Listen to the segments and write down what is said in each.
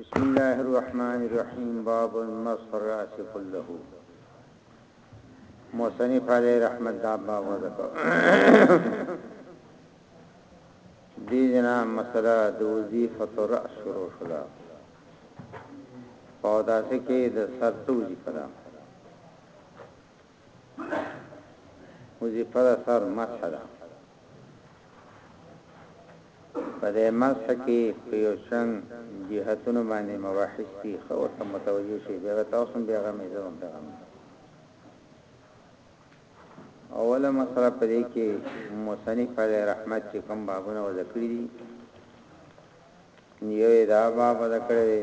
بسم الله الرحمن الرحیم باب المسح الراس كله مصنف علی رحمت دا باب وذکر دی جنا مسله د وظیفه الراس شروع شوه او دا څه کې د سر توجی کړه وظیفه د سر مسح ده په دې مسح کې په یو شان جهتونو باندې مباحث دي خو ورته متوجه شي بیا تاسو هم بیا غمې زوم ته غمې اوله مسله په دې کې مصنف علی رحمت چې کوم بابونه وذکر دي یو دا باب ذکر دی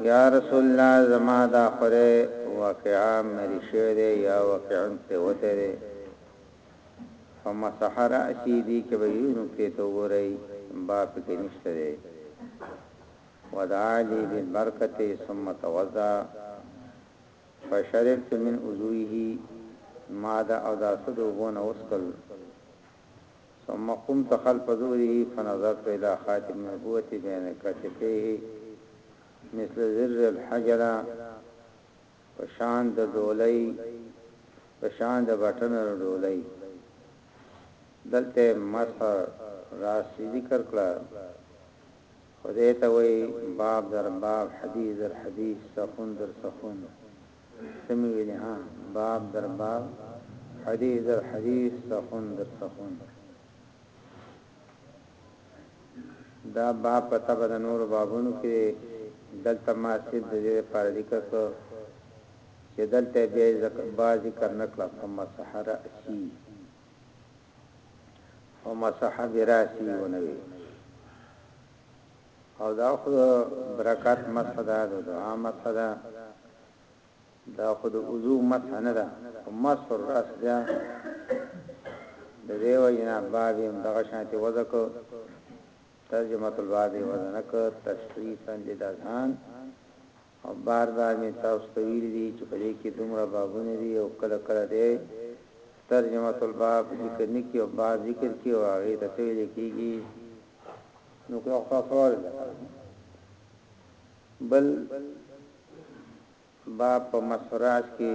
یا رسول الله زما دا خوره واقعا مری شوی دی یا واقعا پریوتی دی فمسح رأسی دی که به یو نکته ته وګورئ با پکې نشته دی ودعا لی بالبرکت ثم توضا فشربت من عضوه ما د اوداسه د اوبو نه وڅښل ثم قمت خلف ظهره فنظرت الى خاتم نبوته بين کتفيه مثل زر الحجر په شان د ډولۍ په شان د بټن ډولۍ دلته مسح راس ذکر کړه خو دې ته وایي باب در باب حدیث در حدیث سخون در سخون څه مې ویلي ها باب در باب حدیث در حدیث سخون در سخون دا باب په تبه د نورو بابونو کې دلته ما سید د دې لپاره ذکر کړ چې دلته به ذکر با ذکر نکړه په مسحره اسی او مسح براسی ونوي او دا خود برکات مسح دا د دعا مسح دا دا خود وضو مسح نه دا مسح راس دا د دیو جنا باب هم دغه شانتي وذکر ترجمه الباب وذنک تشریفا للذهان او بار بار مې تاسو ته ویلي دي چې په دې کې دومره بابونه دي او کله کله دی ترجمة الباب ذکر نه کړي او باب ذکر کړي او هغې ته څه ویل کیږي نو که تاسو واورېده کنه بل باب په مسراج کې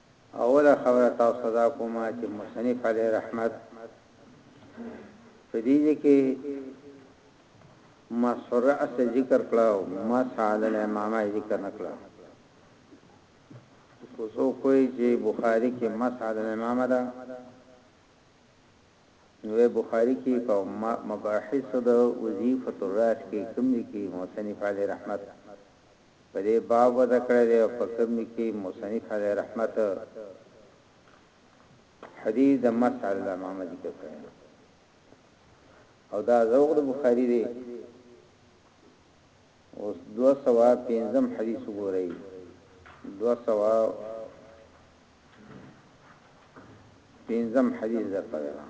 اوله خبره تاسو ته دا کومه چې مصنف علی رحمت په دې کې مسحر اس ذکر کړو مسح علی الامامه ذکر نکړو کوڅو کوی چې بخاری کې مسح علی الامامه ده نو بخاری کې په مباحث د وظیفه الراس کې کوم دي کې مصنف علی رحمت په دې باب وضع کړی دی او په کوم کې مصنف علیه رحمت حدیث د مسح علی الامامه ذکر کړی او دا ذوق د بخاری دی اوس دو سوا پینزم حدیث وګورئ دو سوا پینزم حدیث در پدران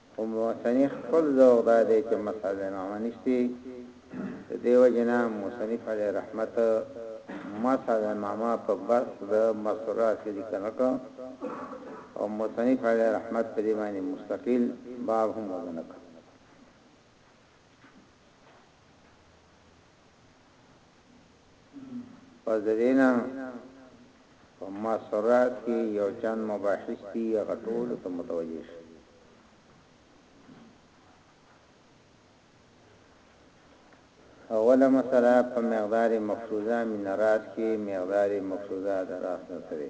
خو مصنف خپل ذوق دا دی چې مسح د نعمه نشته د دې وجې نه مصنف علیه رحمت مسح د نعمه په برخ د مسح الراس ذکر نه کړ او مصنف علیه رحمت په دې باندې مستقل باب هم وضع نه کړ پس د دې نه په مسرات کې یو چند مباحث دي هغه ټول ته متوجه شي اوله مسله په مقدار مفروضه من راس کې مقدار مفروضه د راس نه سره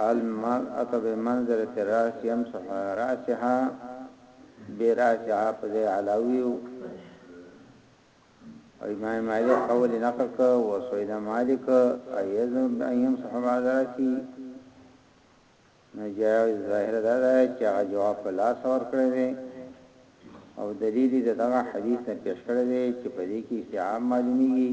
المرأة بمنزلة الراس يمسح على راسها براسها په ځای علی ویو او امام مالک قول نقل کړ او سوید مالک ایزم ایم صاحب عزرسی نو جواب ظاهر دا ده چې هغه جواب په لاس اور کړی دی او دلیل د دغه حدیث نه پیش کړی دی چې په دې کې استعام معلومیږي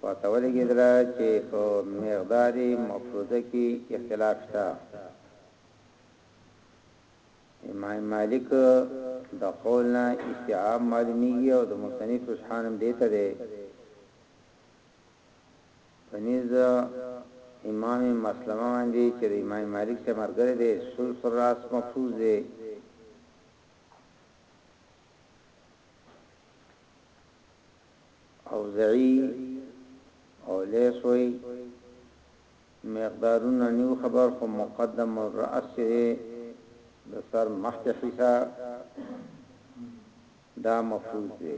پته ولګېدله چې په مقداري مفروضه کې اختلاف شته. امام مالک د قول نه استيعاب معلومېږي او د مصنف رجحان هم دې ته دی. په نيز امام مسلمه باندې چې د امام مالک سره ملګری دی ثلث الراس مفروض دی. اوزعی او لیث وایی مقدارونه نیو خبر خو مقدم الراس چه دی د سر مخکی حصه دا مفروض دی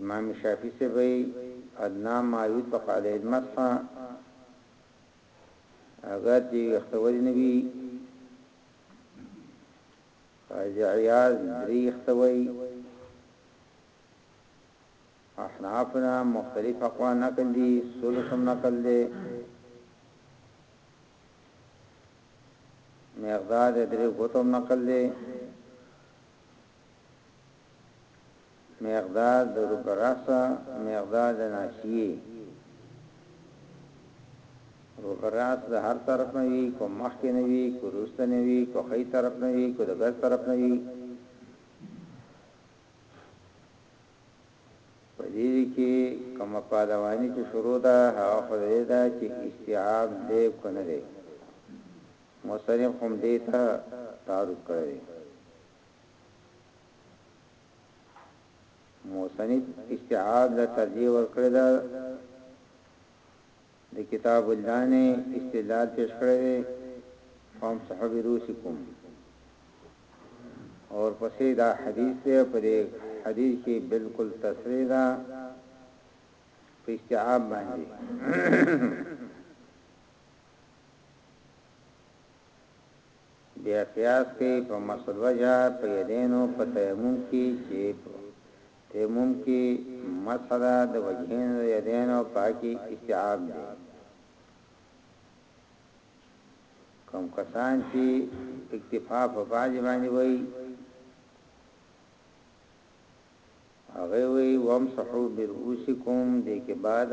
امام شافعی سے بھئی ادنا ما یطلق علی المسح اگر دی اختوری نبی قاضي عياض دريخ ته وايي احناف نه مختلف اقوال نقل دي ثلث هم نقل دي مقدار درې غوتم نقل دي مقدار د ربع رأس مقدار د ناشیه ربع رأس د هر طرف نه وی کو مخ کې نه وی کو روست نه وی کو خی طرف نه وی کو د ګس طرف نه وی په دې کې کومه پادوانی چې شروع ده هغه خدای ده چې استعاب دې کو نه ده مصرف هم دې ته تعرض کړی موسنید استعاد له ترجیح ورکړی دا د کتاب الدانه استدلال پیش کړی دی فهم صحب روسکم اور پسې دا حدیث دی په دې حدیث کې بالکل تصریح ده په استعاب باندې بیا قیاس کوي په مس الوجه په یدینو په تیمم کي چي په تیمم کي مسح ده د وجهین د یدینو پاکي استیعاب دی کوم کسان چي اکتفا په باج باندې وای هغه وی وامسحو برؤسکم دې کې بعد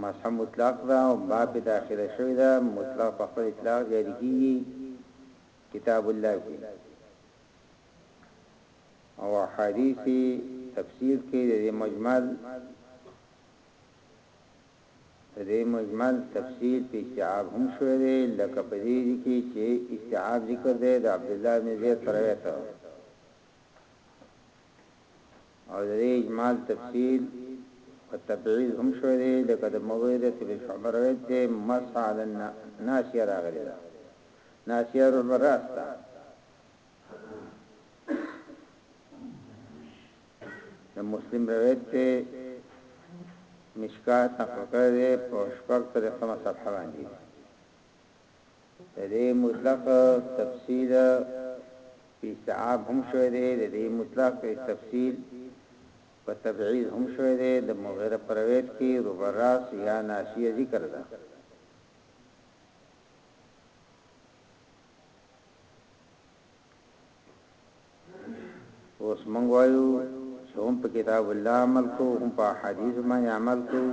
مسح مطلق دا او با په داخله شوی دا مطلق په خپل اطلاق جاری کیږي کتاب الله کې او حدیث تفسیر کې د مجمل د مجمل تفسیر په استعاب هم شوی دی لکه په دې کې چې استعاب ذکر دی د عبد الله بن زید روایت او د دې اجمال تفصیل په تبعیض هم شوی دی لکه د مغیرة بن شعبه روایت دی مسح علی الناسیه راغلی ده ناسیه رب راس ده د مسلم روایت دی مشکات نقل کړی په شپږ طریقه مصحف باندې ددې مطلق تفسیر په استعاب هم شوی دی، ددې مطلق تفسیر په تبعیض هم شوی دی، د مغیره په روایت کې ربع الراس یا ناسیه ذکر ده. اوس موږ وایو چې هم په کتاب الله عمل کوو هم په احادیثو باندې عمل کوو.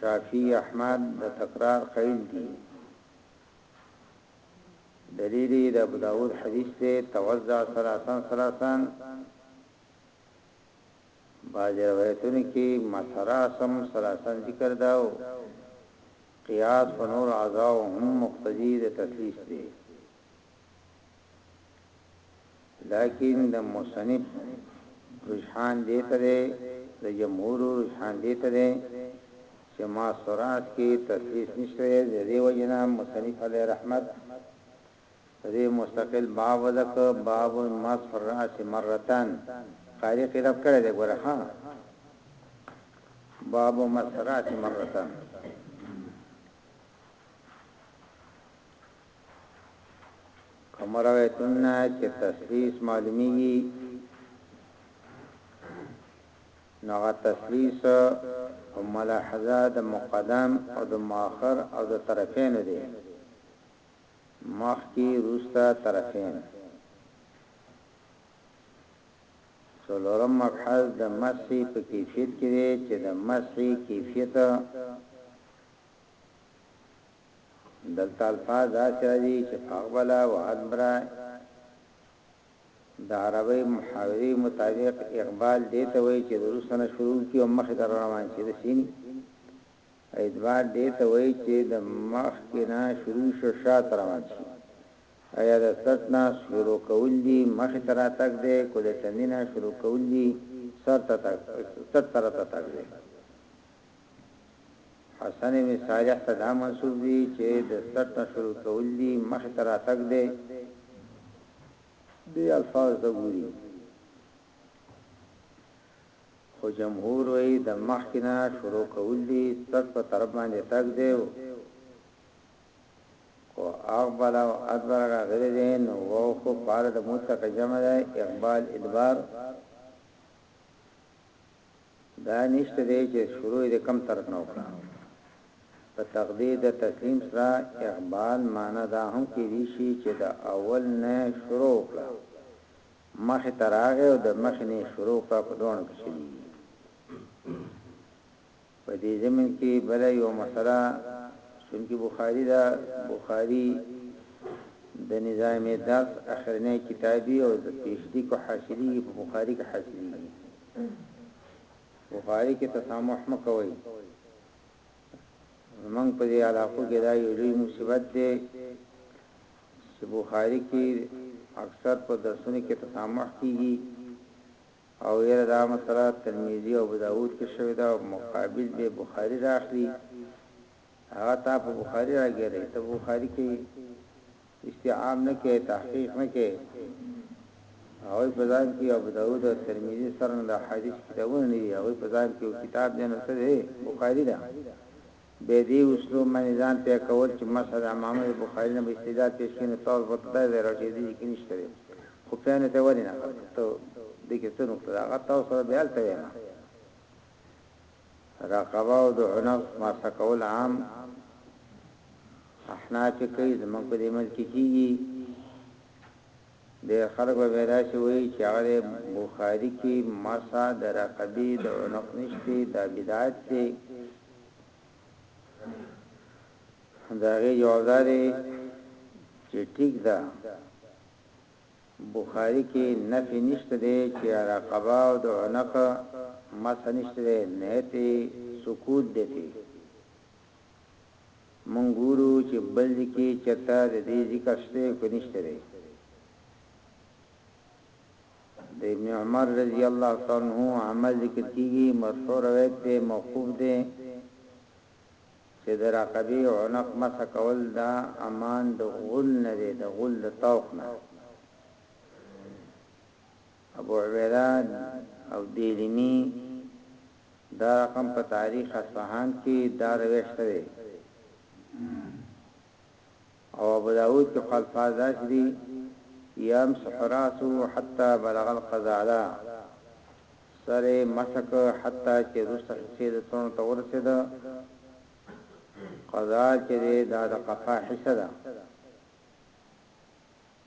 شافعي احمد د تکرار قیل دي دلیل یې د ابوداود حدیث دی توضع ثلاثا ثلاثا بعض روایتونو کې مسراسم ثلاثا ذکر داو قیاس په نور اعضاء هم مقتضی د تثلیث دی لیکن د مصنف رجحان دې ته دی د جمهور رجحان دې ته دی چې ما سرات کې تدریس نشته د دې وجنا مصنف علی رحمت دې مستقل باب ذک باب مسح الراس مرتان قاری قرب کړی دی ګوره ها باب مسح الراس مرتان کوم روایتونو نه چې تثلیث معلومیږي نو هغه تثلیث او ملاحظه د مقدم او د مؤخر او د طرفین دی مخکی روستا طرفین سلورم مبحث د مسیح په کیفیت کې دی چې د مسیح کیفیت دلته الفاظ داسې راځي چې فاقبل وادبر د عربۍ محاورې مطابق اقبال دې ته وایي چې وروسته نه شروع کیږي او مخې ته روان شي د سینې ادبار دې ته وایي چې د مخ کې نه شروع شو شاته روان شي ایا د سټ نه شروع کول دي مخې ته راتګ دی کو د تندې نه شروع کول دي سر ته تک سټ طرف ته تک دی حسن ابن صالح ته دا منسوب دي چې د څټ نه شروع کول دي مخ ته راتګ دی دې الفاظ ته ګوري خو جمهور وی د مخ نه شروع کول دي څټ په طرف باندې تګ دی کو اقبل او ادبر راغلي دي نو وو خو پاره د متک جمع ده اقبال ادبار دا نشته دی چې شروع یې د کوم طرف نه وکړه. په تقدیر د تسلیم سره اقبال معنی دا هم کېدی شي چې د اول نه یې شروع وکړه، مخې ته راغی او د مخې نه یې شروع کړه، په دواړو کې چلېږي. په دې ضمن کې بله یوه مسله چونکه بخاري ده، بخاري د نظام درس اخرنی کتاب وي او د پیشلیکو حاصلیږي، په بخاري کې حاصلیږي، بخاري کې تسامح مه کوئ، زموږ په دې علاقو کې دا یو لوی مصیبت دی چې بخاري کې اکثر په درسونو کې تسامح کیږي. او يره دا مسله ترمذي او ابوداود کي شوي ده او مقابل به بخاري راخلي هغه تا په بخاري راګيري ته بخاري کي استعام نه کي تحقيق نه کي هغه په ځان کي ابوداود او ترمذي سره د حديث کتابونه نه دي هغه په ځان کي کتاب دي نو څه دي بخاري ده بیا دې اسلوب باندې ځان پوه کول چې مسح د عمامه د بخاري نه به استدلال پیش کړي نو ستاسو په تله دی راټیدی چې کې نشته دی خو پېانه ته ولې نقل کړ ته دې کې څه نقطه ده هغه تاسو سره بیا هلته وایم رقبه او دعو نفس ماسه کول عام احناف کوي زمونږ په دې ملک کې کیږي ډېر خلک به بیا داسې وایي چې هغه دی بخاري کې مسح د رقبې د عنق نشته دا بدعت دی د هغې جواب دا دی چې ټیک ده بخاری کې نفي نشته دی چې رقبه او د عنق مسح نشته دی نه ته سکوت دی مونږ ګورو چې بل ځای کې چېرته د دې ذکر شته او که نشته دی. د ابن عمر رضی الله تعالی عنه عمل ذکر کیږي مرفوع روایت دی موقوف دی چې د راقبه عنق مسح کول دا امان د غل نه دی د غل د توق نه ابوعبیده او دیلمي دا رقم په تاریخ اصفهان کي دا روایت شته دی او ابوداود کي خو الفاظ داسي دي یمسح راسه حتی بلغ القزاله سر یې مسح کړ حتی چې وروسته حصې د څڼو ته ورسېده. قضا چې دی دا د قفا حصه ده.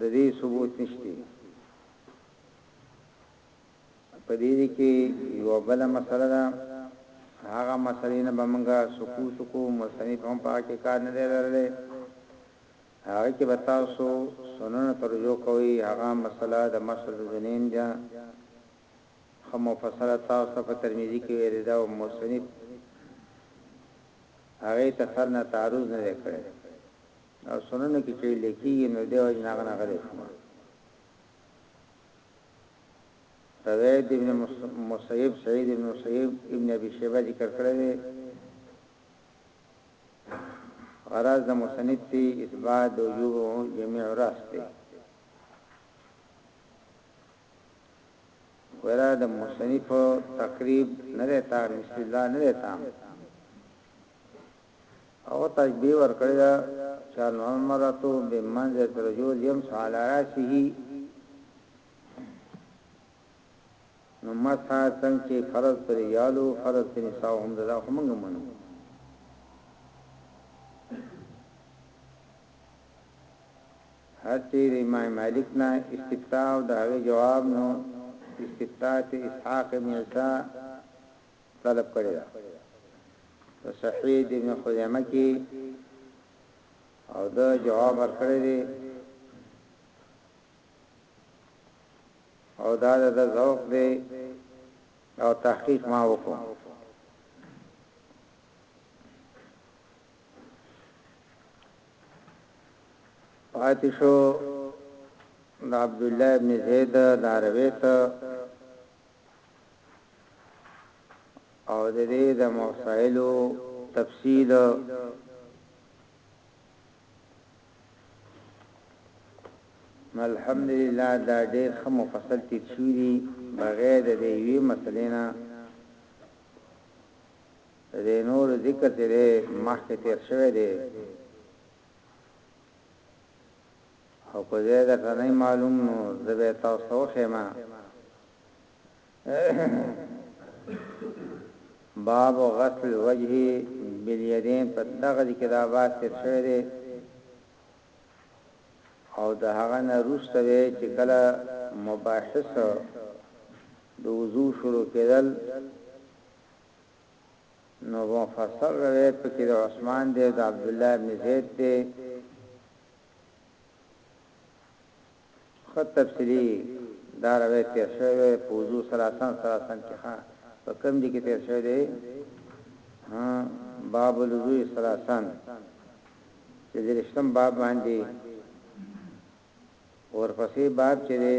ددې ثبوت نشته په دې کې یو بل مسله ده هغه مسلې نه بمنګا سکوت کو مصنف هم پاکه کار نه لرلې هغه کې بتاسو سنن ترجو کوي هغه مسله د مسل ذنین ده خو مفصله تاسو په ترمذی کې ویل دا او مصنف هغه ته سر نه تعرض نه کړی او سنن کې چې لیکي نو دی وجه نه غنه غلې شو سوید ابن مصیب سعید ابن مصیب ابن ابي شیبه ذکر کړی دی غرض د مصنف په اثبات د وجوب جميع راس دی ورا د مصنف تقریب نه دی تام استدلال نه دی تام او تشبیه ورکړې ده چې العمرة بمنزلة الرجل يمسح على راسه نو مسح څنګه چې فرض پر رجالو فرض پر نساء هم ده خو موږ منو هرچی د امام مالک نه استفتاء او د هغه جواب نو استفتاء ته اسحاق ابن عیسی طلب کړی دا په صحیح د ابن خزیمه کې او دا جواب ورکړی دی او دا د ذوق دی او تحقیق ما وکړو پاتې شو د عبد الله ابن زید د عربیت او د دې د مسائلو تفصیل نو الحمدلله دا ډېر ښه مفصل تیر شوی دی بغیر د دې یوې مسلې نه د نور ذکر چې مخکې تیر شوی دی خو که ځای درته نه معلوم نو زه به تاسو ته وښیم. باب غسل الوجه بالیدین په دغه ځای کې دا باب تیر شوی دی او د هغه نه وروسته به چې کله مباحث د وضو شروع کېدل نو مفصل روایت پکې د عثمان دی د عبد الله بن زید دی ښه تفصیلي دا روایت تیر شوی دی په وضوء ثلاثا ثلاثا کې ښه په کوم ځای کې تیر شوی دی ها باب الوضوء ثلاثا چې درشتم باب باندې ورپسې باب چې دی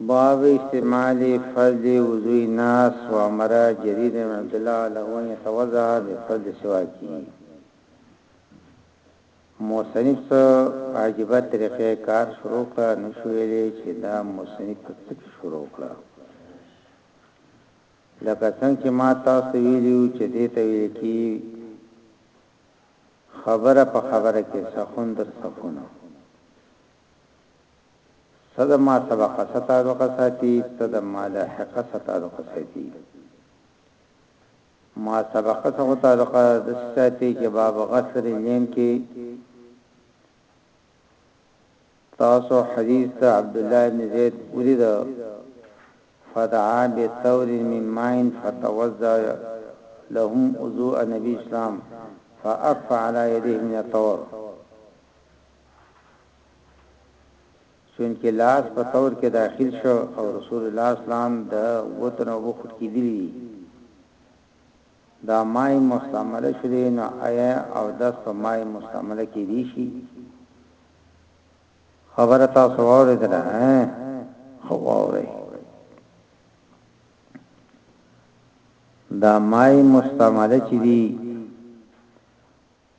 باب استعمال فرد وضوء ناس وامر جرير بن عبد الله له ان يتوضع بفرد سواکه مصنف څه په عجیبه طریقه کار شروع کړ نو شو ویلې چې دا مصنف په څه کې شروع کړ لکه څنګه چې ما تاسو ویلو چې دې ته ویل کی خبره په خبره کې سخون در سخونه څه د ما سبقه څه تعلقه ساتي څه د ما لاحقه څه تعلقه ساتي ما سبقه څه خو تعلقه داسې ساتي چې باب غسر الین کې تاسو حدیث د عبد الله بن زید ولید فدعا بثور من ماء فتوزع لهم وضوء نبی اسلام فارفع على يديه من الطور چونکه لاس په تور کې داخل شو او رسول الله اسلام د وتن او بخت کې دی دا مای مستعمله شوه نو آیا او داس په مای مستعمله کې دی شي خبره تاسو اوریدل ها خو اوري دا مای مستعمله چې دی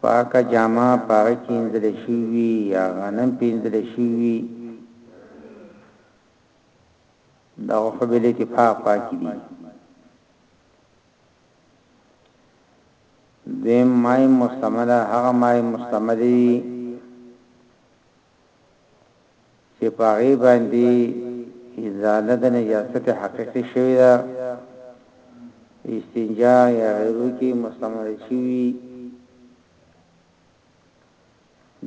پاکه جامه په هغه کې اینځل شوي وي یا غنم پرې اینځل شوي وي، دا خو بالاتفاق پاکې دي. دویم ماء مستعمله هغه ماء مستعمله وي چې په هغې باندې ازاله د نجاست حقیقي شوې ده استنجا یا غیرو کې مستعمل شوي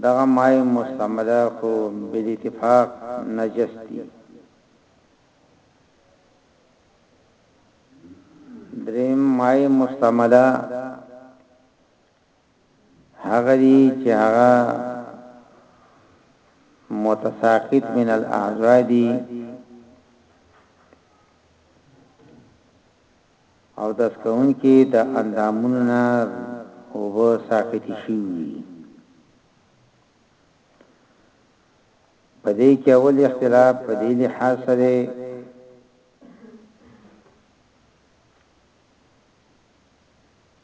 دغه مای مستعمله خو بل اتفاق نجس دي دریم مای مستعمله هغه دي چې هغه متساقط من الاعضاء دي او داس کون کې د اندامونو نه او به ساقط شي پدې کې اول اختلاف پدې لحاظ سره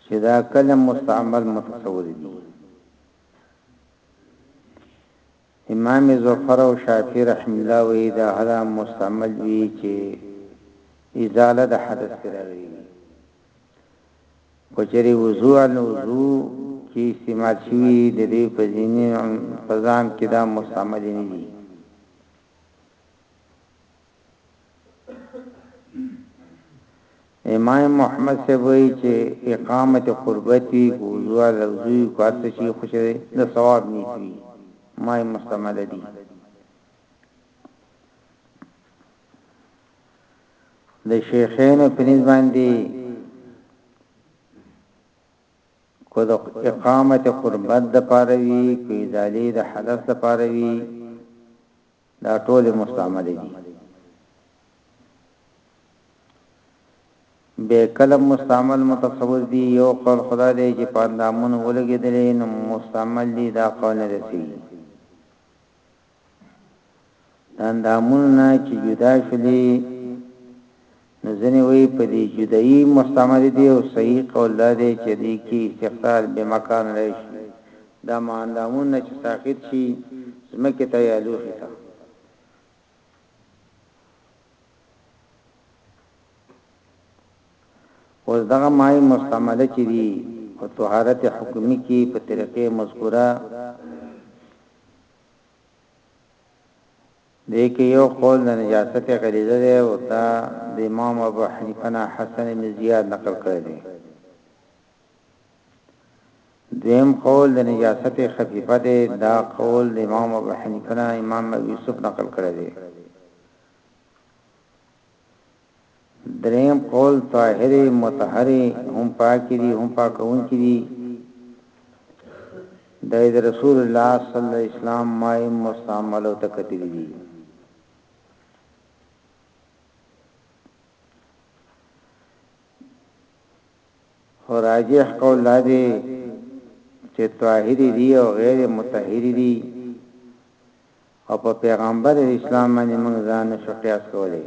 چې دا کله مستعمل متصور دي امام زفر او شافعي رحم الله وی دا هدا مستعمل وی چې ازاله د حدث راوي کچري وضوع نو وضوع کې استعمال شوی د دې په ځینې فزام کې دا مستعمل نه دي امام محمد سے وی چې اقامت قربت وی وضوع لوزی کار څه شي خوش دی د ثواب نیت وی ما مستعمل دي د شیخین په نسبت باندې کو د اقامت قربت د پاره وی کو ازالی د حدث د پاره وی دا ټول مستعمل دي به کلم مستعمل متصور دي یو قول خدا دی چې پاندامون ولګیدلې نو مستعمل دي دا قول نه رسي اندامون نه چې جدا شلي نو ځینې وایي په دې جدایي مستمر دي او صحیح قول دا دی چې دې کې استقطار بمکان العیش وي، دا مااندامونه چې ساقط شي ځمکې ته یا لوښي ته. اوس دغه ماء مستعمله چې دي په طهارت حکمي کې په طریقې مذکوره دې کې يو قول د نجاست غليظه دی او دا د امام ابو حنيفه نه حسن ابن زياد نقل کړی دی. دويم قول د نجاست خفيفه دی، دا قول د امام ابو حنيفه نه امام ابو يوسف نقل کړی دی. دریم قول طاهرې، مطهرې، هم پاکې دي، هم پاکوونکې دي، دا یې د رسول الله صلی الله علیه وسلم ماء مستعملو ته کتلي دي. خو راجح قول دا دی چې طاهرې دي او غیر مطهرې دي، او په پيغمبر او اسلام باندې موږ ځان نه شو قياس کولای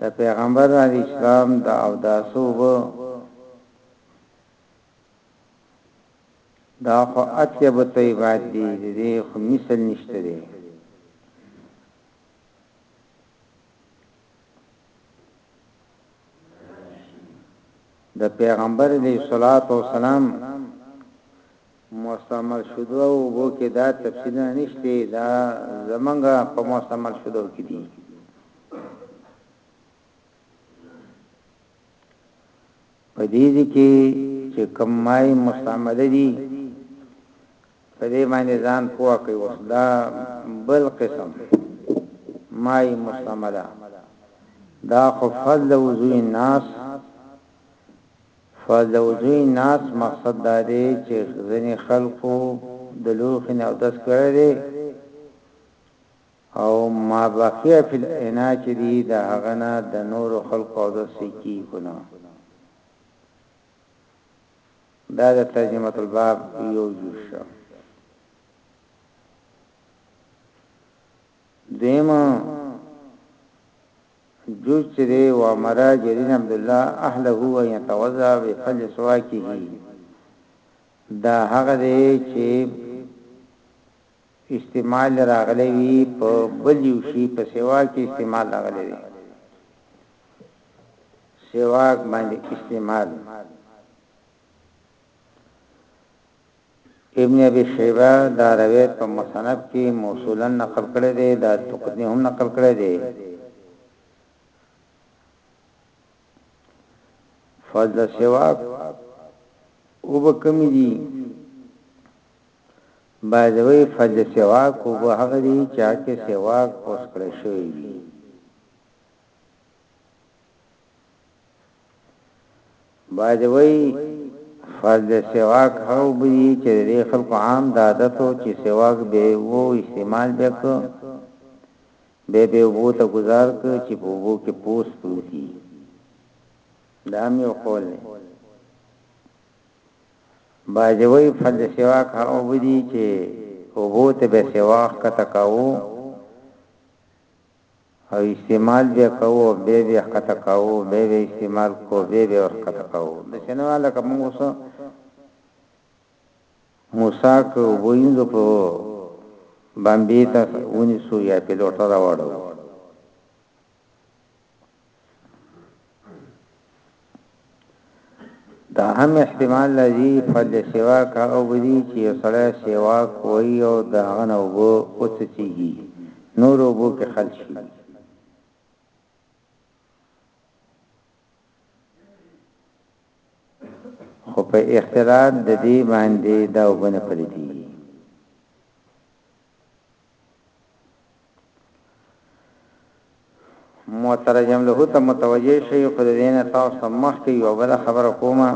د پيغمبر او اسلام د اوداسو وو دا خو اطيب طيبات دي دې خو مثل نشته دي د پیغمبر علیه الصلاۃ والسلام مستعمل شدو اوبو کې دا تفصیلونه نشته دا زمونږ په مستعمل شدو کې دي په دې کې چې کم مای مستعمل دي په دې باندې ځان پوه کوي اوس دا بل قسم مای مستعمله دا خو فضل وضوء الناس فلوزوی ناس مقصد دا دی چې ځنې خلکو د لوښي نه اودس کړی دی او مابقی فی الاناء چې دی د هغه نه د نورو خلکو اودس صحیح کیږي که نه دا د ترجمه الباب یو جز شو دویمه جز چې دی وامر جریر عبدالله اهله ان یتوضا بفضل سواکه دا هغه دی چې استعمال راغلی وي په بل یو شی په سوا کې استعمال راغلی وي سواک باندې استعمال ابن ابي شيبه دا روایت په مصنف کي موصولا نقل کړی دی، دارقطني هم نقل کړی دی. فضل سواک اوبه کومي دي؟ بعضي وايي فضل سواک اوبه هغه دي چې هغه کې سواک پوس کړی شوی وي. بعضې وایي فرد سواک هغه اوبه دي چې د دې خلکو عام دا عادت و چې سواک بې اوبو استعمال به یې کړ بیا به اوبو ته ګزار کړ چې په اوبو کې پوس پروت دي دا هم یو قول دی بعضې وایي فرد سواک هغه اوبه دي چې اوبو ته به سواک کته کاوه او استعمال به کوو او بیا به یې ښکته کاوو، بیا به یې استعمال کړو، بیا به یې ورښکته کاوو، داسې نه وه لکه موږ اوس موسی که اوبو انځو په بمبې ته ونیسو یا پیلوټ ته راوړو. دا هم احتمال لري فرد سیوا کا او بدی چې یو سړی سیوا کوي او دا غنه وبو اوڅڅیږي نور وبو کې خلک شي خو په اختلاط د دې باندې دا وبنه پلیدي مترجم له ته متوجه شي خو د دینه تاسو ته مخ کې یو بل خبره کومه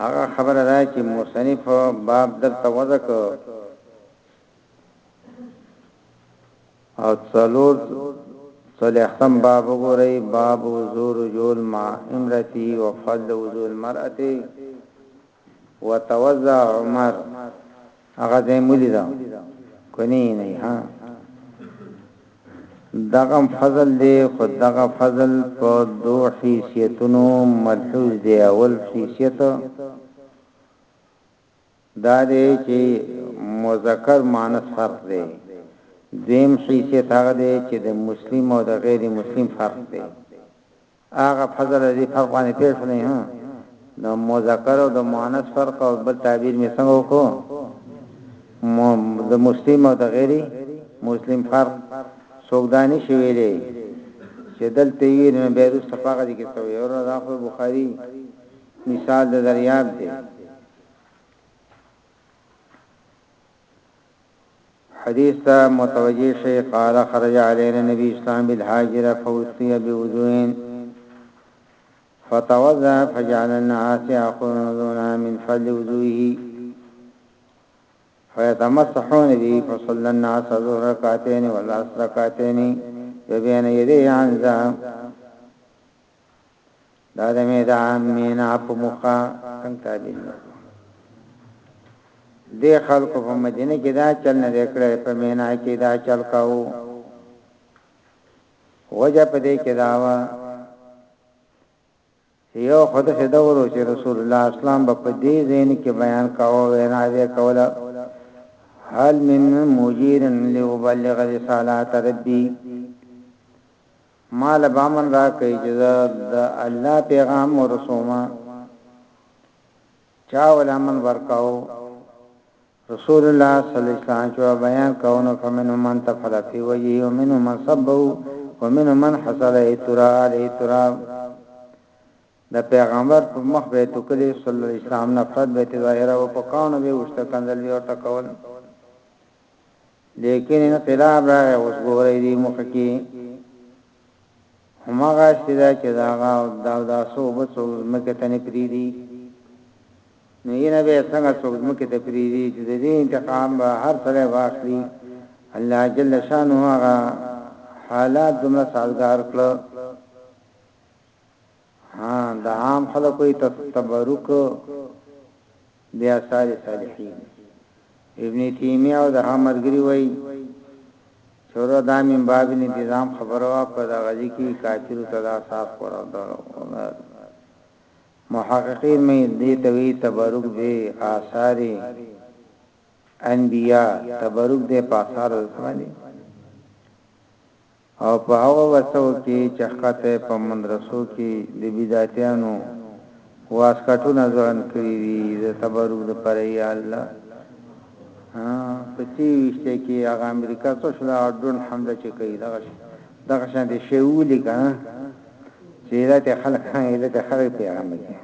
هغه خبره ده چې مصنف باب درته وځک او څلور څلختم باب وګورئ باب زور جول ما امرتی وفضل وزول مرأتی وتوضع عمر هغه ځای مولي دا کني نه ها دغه فضل دی خود دغه فضل په دو حیثیتونو ملحوظ دی اول حیثیت دا دی چې مذکر مانس فرق دی دویم حیثیت هغه دی چې د مسلم او د غیر مسلم فرق دی هغه فضل الذي فرق باندې پېښ نه هم د مذکر او د مؤنث فرق او بل تعبیر می څنګه وکړو د مسلم او د غیري مسلم فرق سوګدانی شوی دی چې دلته یې نه بیروس صفاغه دي کې سوی او دا خو بخاری مثال د دریاب دی حدیث تا متوجه شي قال خرج علينا نبی اسلام بالحاجر فوصي بوضوء فتوضا فجعلنا عاسيا قرننا من فضل وضوئه ويتمسحون به فصلى الناس ظهر ركعتين ولا ركعتين وبين يديه عن ذا دا د میدا مینا په مخه څنګه تعبیر نه د خلکو په مدینه کې دا چل نه وکړي په مینا کې دا چل کاو وجه په دې کې داوا یو خود څه دورو چې رسول الله اسلام په دې زین کې بیان کاو وینا یې کوله هل من مجیر ليبلغ رسالات ربي ماله به امن راکړئ چې زه د الله پیغام ورسوم چا ول امن ورکاو رسول الله صلی الله علیه وسلم چې بیان کاونه فمن من تفل فی وجهه ومن من صبه ومن من حصل ایترا علی تراب د پيغمبر په مخ به يې توکلي، صلی الله علیه وسلم، نفرت به يې ترې ظاهراوه، په کاڼو به يې وشته، کنځل به يې ورته کول. ليکن انقلاب راغی، اوس ګورئ دې موخه کې هماغه هستي ده چې د هغه او د اوداسو اوبه څوک ځمکې ته نه پرېږدي، نو اينه به يې څنګه څوک ځمکې ته پرېږدي چې د دې انتقام به هر سړی واخلي، الله جل شانه هغه حالات دومره سازګار کړل. ها د عام خلکو تبرک بیا ساری صالحین ابن تیمیه او د همرګری وای چورا دا من باب نظام خبره وا په دا غزي کې کافر تدا صاحب کور محققین مې دې توی تبرک به آثار انبیاء تبرک دې په آثار باندې او په هغو وسلو کې چې ښکته یې په مدرسو کې د بدعتیانو واسکټونه ځوړند کړي دي د تبرک لپاره یې الله په څه ویشته کې هغه امریکا څه شو دا ډرون حمله چې کوي دغه شي دغه شان دي شی ولي کنه چې علت خلک علت خلک پیغام کوي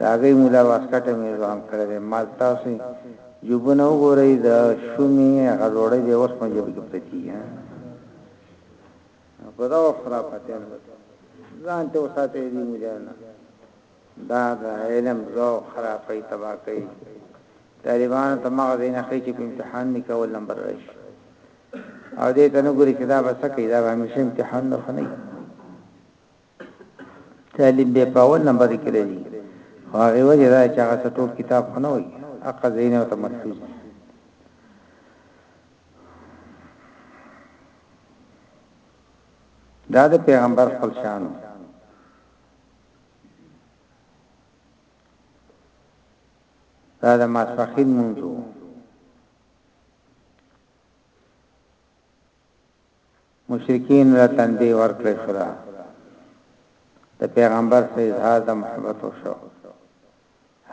داګی مولا واسکټه می ځوان کړی دی مال تاسو جوبونه وګورئ د شومی غزوړی دی اوس مجب کې پرتی ها په دا خرافته ځان ته وساتې دی مولا نه دا د علم زو خرافه تبا کوي طالبان ته مغه دین خې چې په امتحان نه کول نمبر راشي او دې ته نو ګوري چې دا به سکه دا به همیشه امتحان نه خني طالب بیا په اول نمبر کې راځي خو هغه وجه دا چې هغه څه ټول کتاب خو نه وي حق زین او تمرکز دي دا د پیغمبر خپل شانو دا د ماسپخین مونږو مشرکین له تندی ورکړی شول د پیغمبر سره اظهار د محبت وشو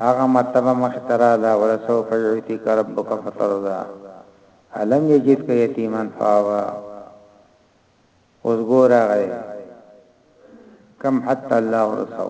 هغه مرتبه مخ ترا دا ورسو فیعتی کربک فترضا علم یجد ک یتیمن فاوا اوس ګور غی کم حتا الله ورسو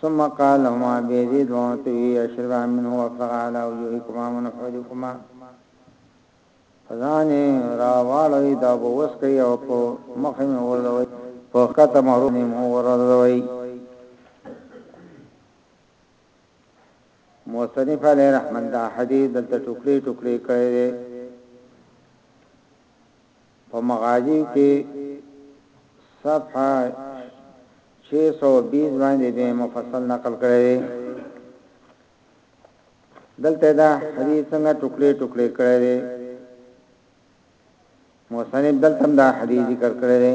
ثم قال لهما بیا دې دواړو ته وویل، اشربا منه وافرغا علی وجوهکما ونحورکما، په ځان یې را واړوئ دا اوبه وڅښئ او په مخ مې وغورځوئ، په ښکته مهرو مې مه وغورځوئ. مصنف علیه رحمت دا حدیث دلته ټوکړې ټوکړې کړی دی. په مغازی کی صفحه شی سو بیس باندی به مفصل نقل کړی دی دلته دا حدیث څنګه ټوکړی ټوکړی کړی دی مصنف دلته دا حدیث ذکر کړی دی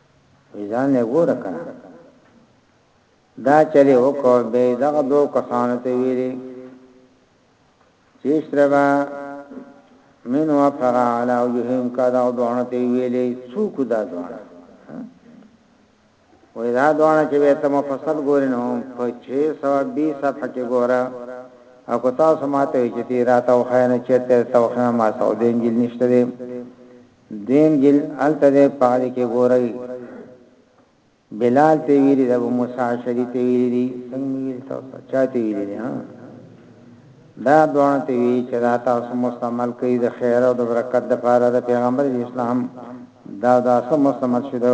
ځان له ګوره کنه دا چلی وکړ به دغه دوه کسانو ته ویلي چې اشربا من وفر على وجههم کدا دوانه ته ویلي څوک دا دوانه وې دا دوانه چې ته مفصل ګورینو په 620 صفحه کې ګوره او کو تاسو ماته چې تی راته وخاینه چې ته توخنه ما سعودي انجیل نشته دویم جل الته ده پاړی کې ګورای بلال ته ویری د موسی شری ته ویری دي څنګه ویل تاسو چا ته ویری دي ها دا دوه ته وی چې دا تاسو مستعمل کوي د خیر او د برکت د پاره د پیغمبر اسلام دا دا سم مستعمل شوه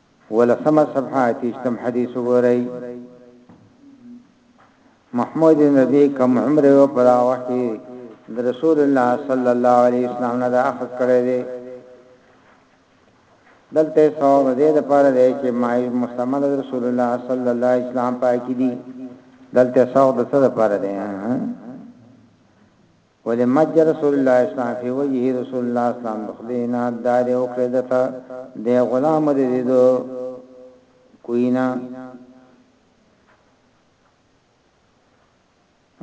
اوولسمه صفحه اتیشتم حدیث وګورئ محمود بن ربیع کم عمر و پر هغه وخت کې د رسول الله صلی الله علیه وسلم نه د اخذ کړی دی دلته ثواب دې د پاره دی چې ما مستعمل رسول الله صلی الله علیه وسلم پاکې دي دلته ثواب د څه لپاره دی ولې مج رسول الله اسلام فی وجه رسول الله اسلام دخدای نه دار او کړې دته د غلام د دې دو کوینا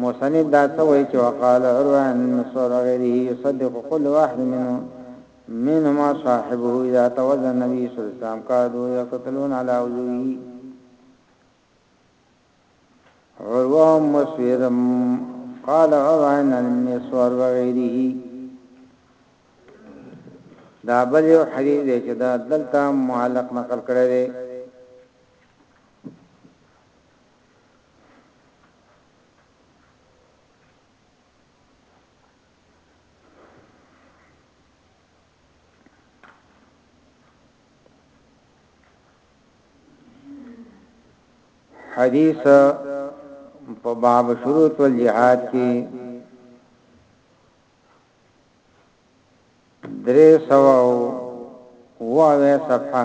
موسنید دا سوې چې وقال عروان مسور غیره يصدق كل واحد منه منهما صاحبه اذا توزن النبي صلی الله علیه وسلم قالوا يقتلون على وجوهه عروه مسویر قال عن المسور وغيره دا بل یو حدیث دی چې دا دلته معلق نقل کړی دی حدیث په باب شروط الجهاد کې درې سو واوه صفه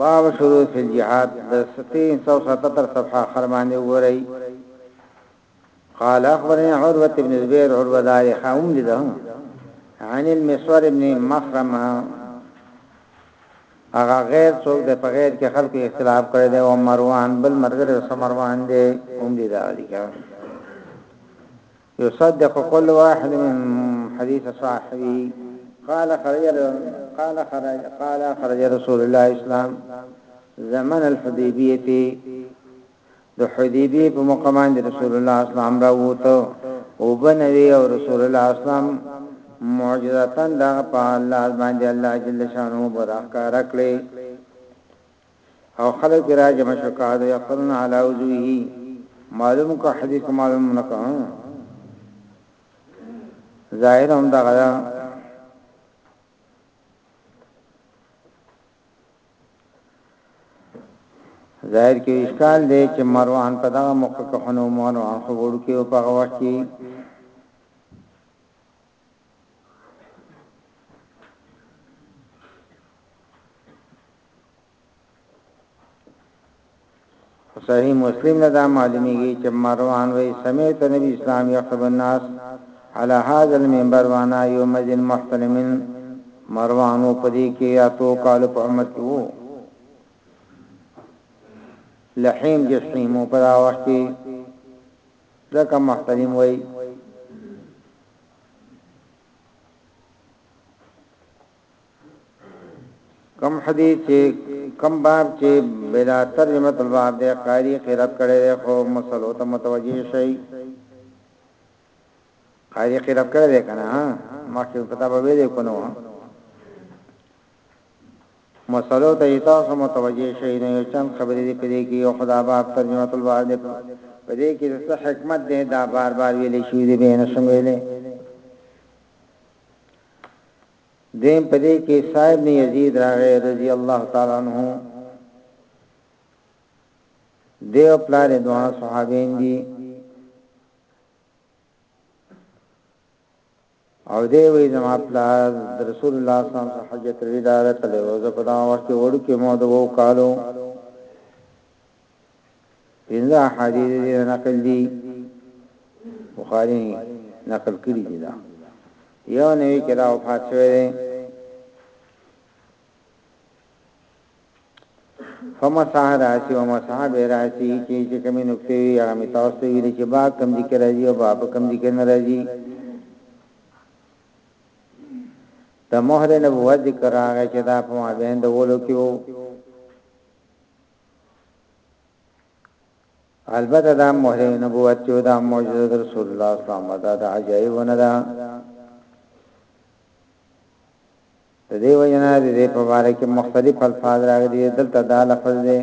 باب شروع فی الجهاد د 377 صفحه خرمانه وری قال اخبرني عروه بن زبير عروه داري خاوم لده عن المسور ابن مخرمه هغه غیر څوک د په غیر کې خلکو اختلاف کړی دی او مروان بل مرګره سمروان دی هم دی دا لیکه يصدق كل واحد منهم حديث صاحبه قال خرج قال خرج قال خرج رسول الله اسلام زمن الحديبيه د حديبيه په مقامان رسول الله اسلام راوته او بنوي او رسول الله اسلام معجزاتن دا په الله باندې الله جل شانو برخ کار کړی او خلق راجم شکاد یقرن علی وجوه معلوم کا حدیث معلوم نکا ظاهر هم دا غدا ظاهر کې اشکال دی چې مروان په دغه موقع کې خنو مروان خو وړو کې په غوښتي صحیح مسلم نه دا معلومیږي چې مروان وی سمعت نبی اسلام یخطب الناس على هذا المنبر وانا يوم الدين محترم مروانو پدې کې یا تو کال په عمر کې وو لحیم جسیم په دا وخت کې ځکه محترم وای کم حدیث چې کم باب چې بلا ترجمه الباب د قاری قرات کړي خو مسلو ته متوجي شي قاری قرات کړي کنه ما کې کتاب ویلې کنه مسئلو ته یی تاسو متوجه شئ نو یو چند خبری دی په دی کی یو خو دا باب ترجمة البار دی په دی کی د څه حکمت دی دا بار بار ویلی شوی دی بیا یی نشم ویلی دویم په دی کی سا ابن یزید راغی رضی الله تعالی عنه دیو پلار دوه صحابین دی او دی وایي زما پلار د رسول الله صلی الله علیه وسلم سره حجة الوداع ته تللی وو، زه په دغه وخت کې وړوکی وم، د اوو کالو وم. پنځه احادیث د دې نقل دي، بخاري نقل کړي دي دا. یو نوی چې دا وفات شوی دی. فمسح راسی ومسح براسی چی چی کمی نکتی وی اغا می تاوسته ویلی چی با کم ذکر رازی و با پا کم ذکر نرازی دا مهر نبوت ذکر راغی چی دا فما بین دولو کیو البته دا مهر نبوت چی دا معجزه رسول الله صلی الله علیه وسلم دا عجایب نه ده د دې وجه نه د دې په باره کې مختلف الفاظ راغلي دلته دا لفظ دی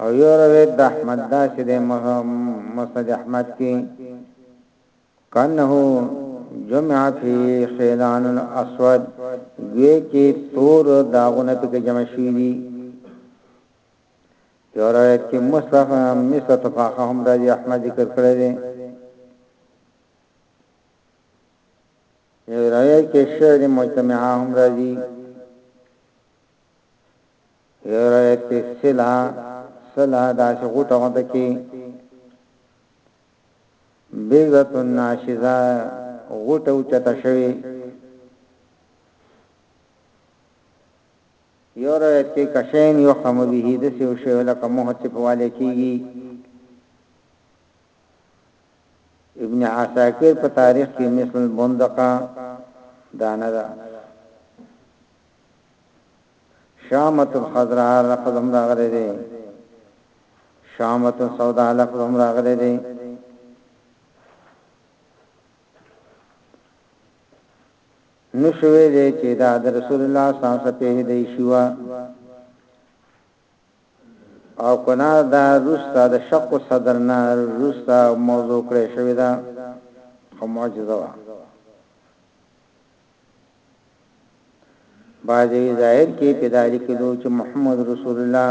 او یو روایت د احمد دا چې د مسند احمد کې کنه جمع فی خیلان الاسود دوی کې تور داغونه په جمع شوی دي یو روایت کې مصرف مثل تفاخه هم راځي احمد ذکر کړی دی یو روایت کې شعر مجتمعه هم راځي یو روایت کې سلا سلا دا چې غوټه غوټه کې بیغت الناشزه غوټه او چته شوی يو روايت کې کشين يحم به داسې يو شی و لکه مهر چې په والې کېږي. ابن عساکر په تاريخ کې مثل البندقه دانه ده. شامت الخضراء لفظ هم راغلی دی. شامت السوداء لفظ هم راغلی دی. نه شو ویلی چی دا د رسول الله صلی الله علیه وسلم پیښی دی شی وه او کنا دا روستا د شق صدر نه روستا موضوع کړی شوی دا خو معجزه وه بعضی ظاهر کې پیدا لیکلو چې محمد رسول الله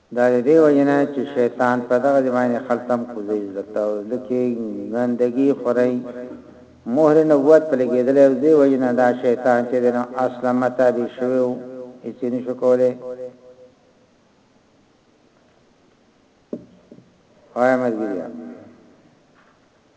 دا د دې وجې نه چې شیطان په دغسې باندې خلطم کوزوي ځکه او زړه کې ګندګي خوري مهر نبوت په لګېدلی او دې وجې نه دا شیطان چې دی نو اصلا متابع شوی و هېڅ یې نه شو کولی وایه ملګریه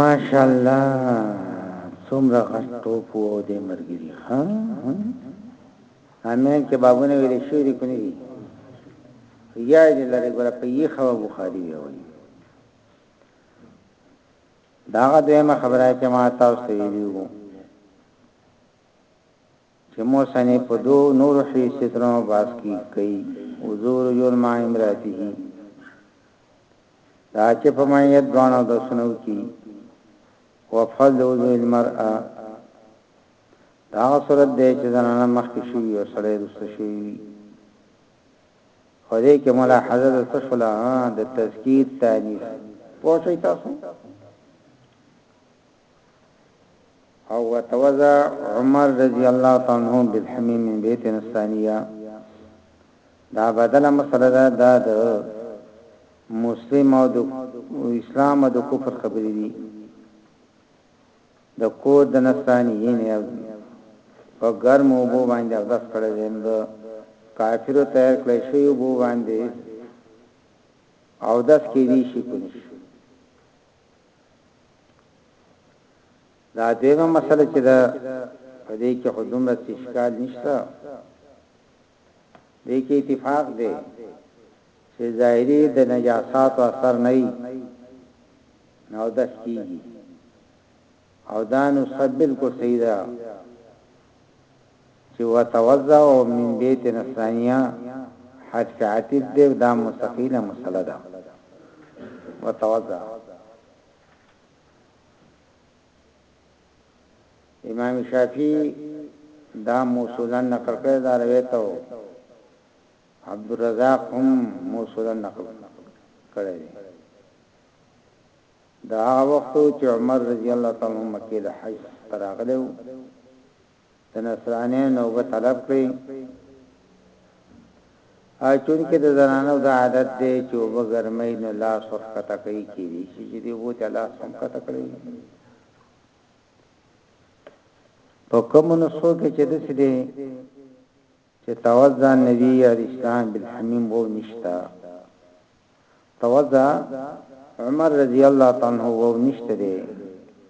ماشاءالله څومره غټ ټوپ وو د مرګري ها امین کې بابونه ویل شوې دي کني دي یا دې لري ګره په یې خو بخاری ویولي دا غدویمه خبره چې ما تاسو ویلو چه محسن يې په دوو نورو حيثيتونو باس کي کوي، حضور يون مع امراته، دا چه په معيت دواړو درسونو کي، وفضل وضوء المرأة، دا هغه صورت دی چه زنانه مخکي شوي او سړی وروسته شوی وي. خو دې کي ملاحظه د څه شوله؟ د تذکير تانيث. پوه شوي تاسو؟ او وتوضع عمر رضی الله تعالی عنه بالحمیم من بیت نصرانیه دا بدله مسله ده دا د مسلم او د اسلام او د کفر خبرې دي د کو د نصرانی نه په ګرم وبو باندې اودس کړی زند کافرو تیار کړی شی وبو باندې اودس کې دي شي کولی دا دیمه مسله چې دا په دې کې خو دومره اشکال نشته دې کې اتفاق دی چې ظاهري د نجاسات او اثر نه نو د کیږي او دا نو سبل کو صحیح ده چی وتوضع من بیت نصرانیه حرف عطف دی او دا مستقیله مسله ده وتوضع امام شافعی دا موصولا نقل کړی دا روایت او عبدالرزاق هم موصولا نقل کړی دی دا هغه وخت چې عمر رضی الله تعالی عنہ مکه له حج تراغلو د نصرانیانو نوبه طلب کړي او چونکه د زنانو د عادت دی چې وبه ګرمۍ نو لاس ورکته کوي کېږي چې دې وو ته لاس هم کته کړی په کوم نسخو کې چې د سدي چه توضع نبی الاسلام بالحمیم وو نشته توضع عمر رضی الله تعالی عنه وو نشته دی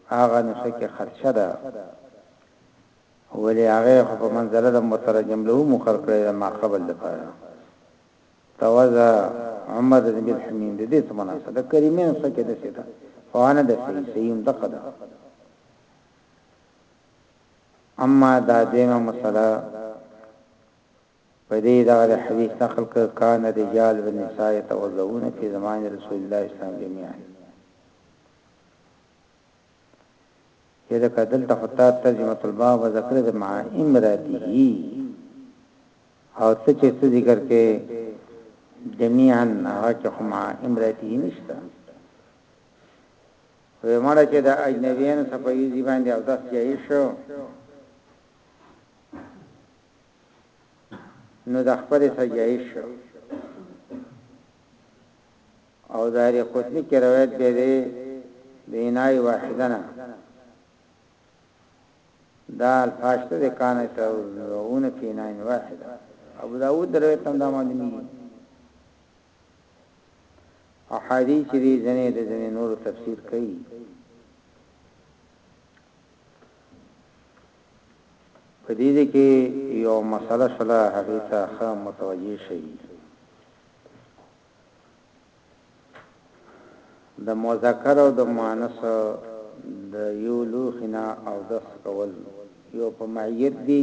هغه نسخه کې خدشه ده ولی هغه خو په منزله د مترجم له مقرر کړی د ما قبل لپاره توضع عمر رضی الله حمیم د دې سمونه ده کریمه نسخه کې ده سیدا فوانه ده صحیح صحیح دقه ده اما دا دویمه مسئله په دې دغه حدیث نقل کړ کان رجال و نساء يتوضؤون فی زمان رسول الله صلی الله علیه وسلم جميعا چې دا کدل ته خطا ترجمه الباب ذکر د مع امراته او څه چې څه ذکر کې جميعا هغه چې مع امراته نشته وې مړه چې د اجنبیانو څخه په ایزي باندې او داس جایز شو نو د خپل سره جایز شو او داری قطنی کې روایت دی دی بینای واحدنا دا الفاشت دی کانه تاوزنون فینای واحدنا ابو داود روایت هم دا معلومی احادیث چې دی ځنې د ځنې نورو تفسیر کوي په دې کې یو مسله شله هغه ته ښه متوجي شي د مذکر او د مؤنث د یو لوخنا او د کول یو په معیت دی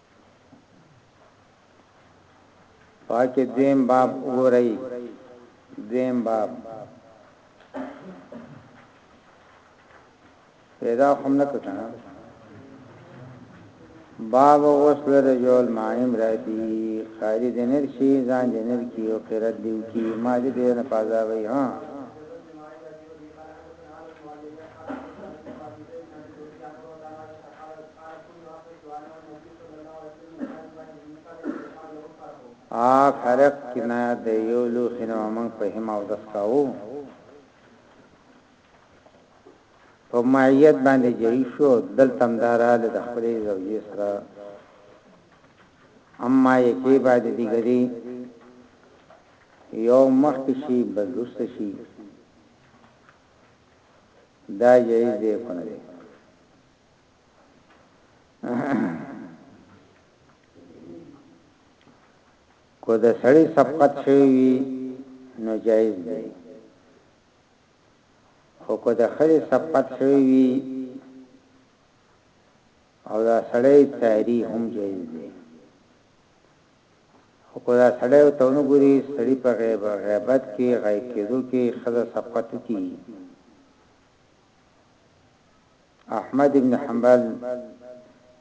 پاکې دویم باب وګورئ دویم باب پیدا هم نه کټنه باب غسل رجل ما امراتی خالی دنر شي ځان جنر کی او قرت دیو کی ما دې دې نه پازاوي ها ا فرق کنا د یو لو خنو موږ په هم او دس کاو په معیت باندې جری شو دل تمداراله د خپل زوجي سره اما یکی باندې دی غری یو مخ شي بل رست شي دا جایز دی کنه کو د سړی سبقت شوی نو جایز دی خو کو د خړی سبقت شوی او دا سړی تحری هم جایز دی خو کو دا سړی او تونو ګوري سړی په غیب غیبت کې غیب کېدو کې خزه سبقت کی احمد ابن حنبل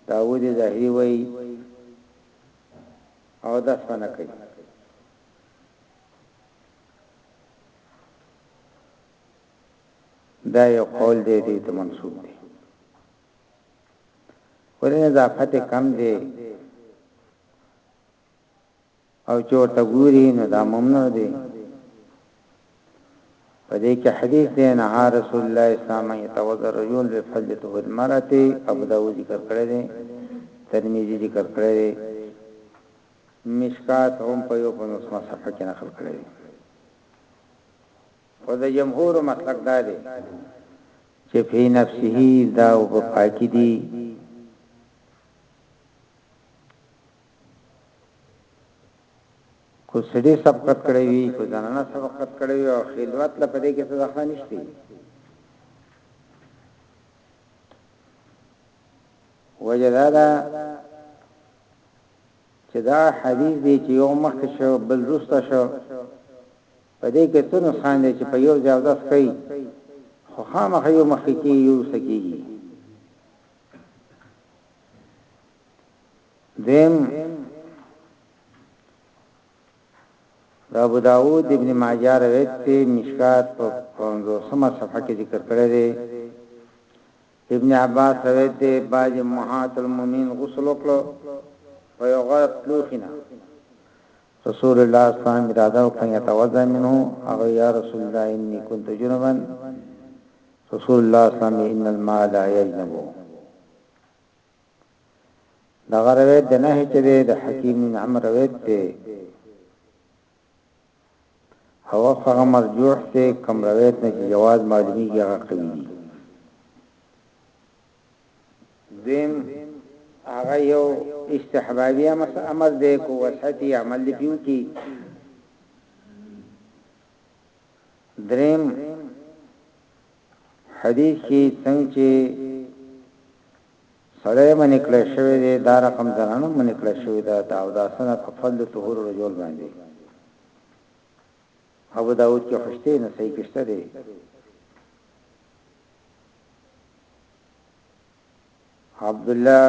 داوود ظاهری وای او د سنه کوي دا یو قول دی دی ته منسوب دی ورنه اضافت کم دی او چې ورته ګوري نو دا ممنوع دی په دې کې حدیث دی نه رسول الله اسلام يتوضا الرجل بفضلته المرأه ابو داود ذکر کړی دی ترمذی ذکر کړی دی مشکات هم په یو په نسمه صفحه کې نقل کړی دی او د جمهور مسلک دا دی چې په نفسه دا او په پاکي دي کو سړي سبقت کړی وي کو زنانه سبقت کړی وي او خلوت لا پدې کې څه ځخه نشته وجدادا چې دا حدیث دی چې یو مخ شو بل رسته شو پدې کې څه نقصان دی چې په یو ځای داس کوي خو خامخ یو مخ کې یو سکیږي دویم د ابو داود ابن ماجه روایت ته مشکات په 500مه صفحه کې ذکر کړی دی ابن عباس روایت دی باج محات المؤمنین غسل وکړو په یو غرب لوخینه رسول الله صلی الله علیه وسلم اراده وکړه یتوضا منه او یا رسول الله انی كنت جنبا رسول الله صلی الله علیه وسلم ان الماء لا یجنبو دغه روایت د نهي چې دی د حکیم بن عمرو روایت دی او هغه مرجوح دی کم روایت نه چې جواز معلومیږي هغه قوي دی دیم هغه یو استحبابي امر دی کو وسعتي عمل دی پیو کی دریم حدیث کی څنګه چی سړی منی کړی شوی دی دا رقم زنانه هم منی کړی شوی ده د اوداسنه په فضل د طهور او رجول باندی ابو داود کی خوشته نسائی کی شته دی عبد الله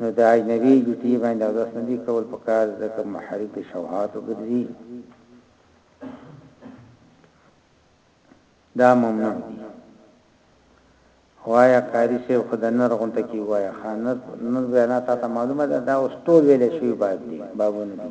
نو د اجنبي جوتي باندې اودس نه دی کول پکار ځکه محرک د شبهات وګرځي دا ممنوع دی وایا قاری شه خدای نور غونټه کی وایا خانر نور بیان تا ته معلومه ده دا اوس ټول ویل شوی باب دی بابونه دی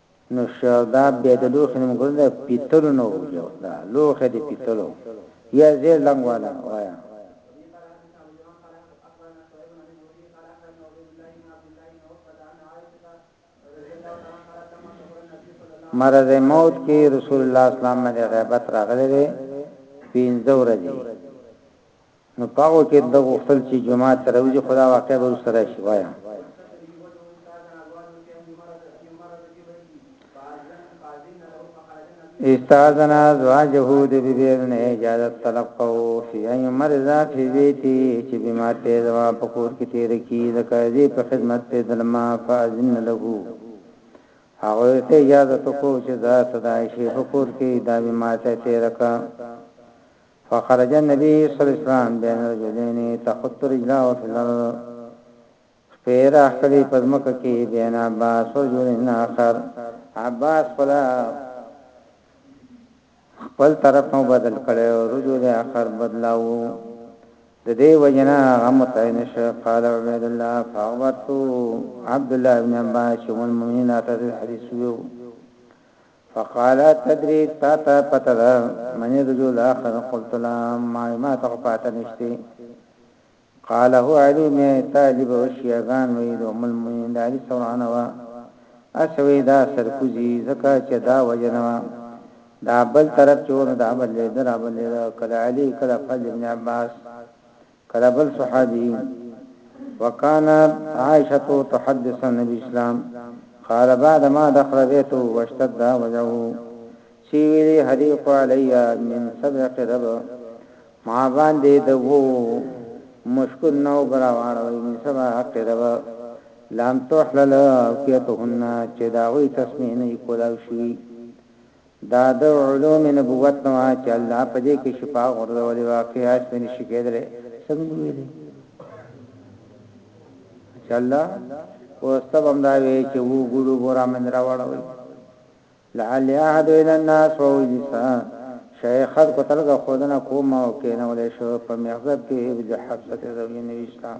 نو شه دا بیا د لوښي نوم ګل ده پیتلو نه وو یو دا لوښي د پیتلو یا زیر لنګ والا وایا مرض موت کې رسول الله اسلام باندې غیبت راغلی دی پینځه ورځې نو په هغو کې ده غوښتل چې جومات ته راوځي خو دا واقعه به وروسته راشي وايه. استاذن ازواجه د بیبیل نه اجازه طلب کو فی ای مرزا فی بیتی چې بیمار ته زما په کور کې تیر کی ځکه دې په خدمت ته دلما فاذن له هغه ته اجازه کو چې دا صدا شی په کور کې دا بیمار ته تیر کا فخرج النبي صلی الله علیه وسلم بین الرجلین تخط رجلاه فی الارض خپیر اخلی پزمکه کی بین عباس و رجلین آخر عباس خلا خپل طرف نو بدل کړي او رجل آخر بدلاو د دې وجنا غم تعین شو قال عبد الله فاغبرت عبد الله بن عباس شمول مؤمنین اته حدیث ویو فقال تدري تاته پته ده من رجل اخر قلت لا ما ما ته پته نشته قال هو علي مي طالب او شيغان وي د ام المؤمنين علي سورانه وا اسوي دا سرکوزي زکه چې دا وجنوا دا بل طرف چور دا بل لیدر بل لیدر کله علي کله فضل ابن عباس کله بل صحابي وکانت عائشه تحدث النبي اسلام قال بعد ما دخل بيته واشتد وجعه چی ویلی حریق علی من سبع قرب ما باندې د وو مشکل نو برا واړوي من سبع قرب لام تحلل کیتهن چې داوی تسمیه نه کولاو شي دا د علوم نبوت نه وه چې الله په دې کې شفا غورځولې وه قیاس مې نشي کېدلی څنګه ویلې چې الله او سبم دا وی چې وو ګړو ګورا من راوړوي لعل احد الى الناس ووجسا شیخ کو تلګه خودنه کوم او کینول شو په مغزب کې ابو حفصه د نبی اسلام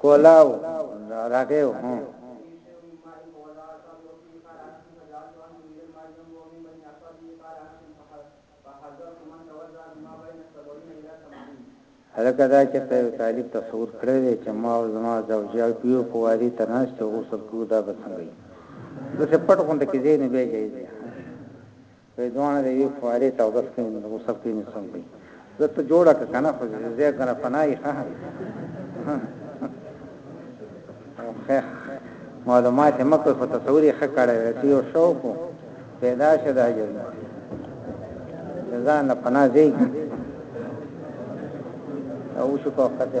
کولاو راګیو هم هلکه دا چې ته طالب تصور کړی دی چې ما او زما زوجه پیو په وادي ته ناشته غوسل کوو دا به څنګه وي داسې پټ غونډه کې ځای نه بیا جایز دی وې دواړه د یوې فوارې توده سپین غوسه کوي نو څنګه کوي زه ته جوړه که کنه خو زه کنه پناهي ښه خیر معلومات هم کوي خو تصور یې خکړه چې یو شوق پیدا شه د اجر ځان نه پناه ځي او شو په وخت ته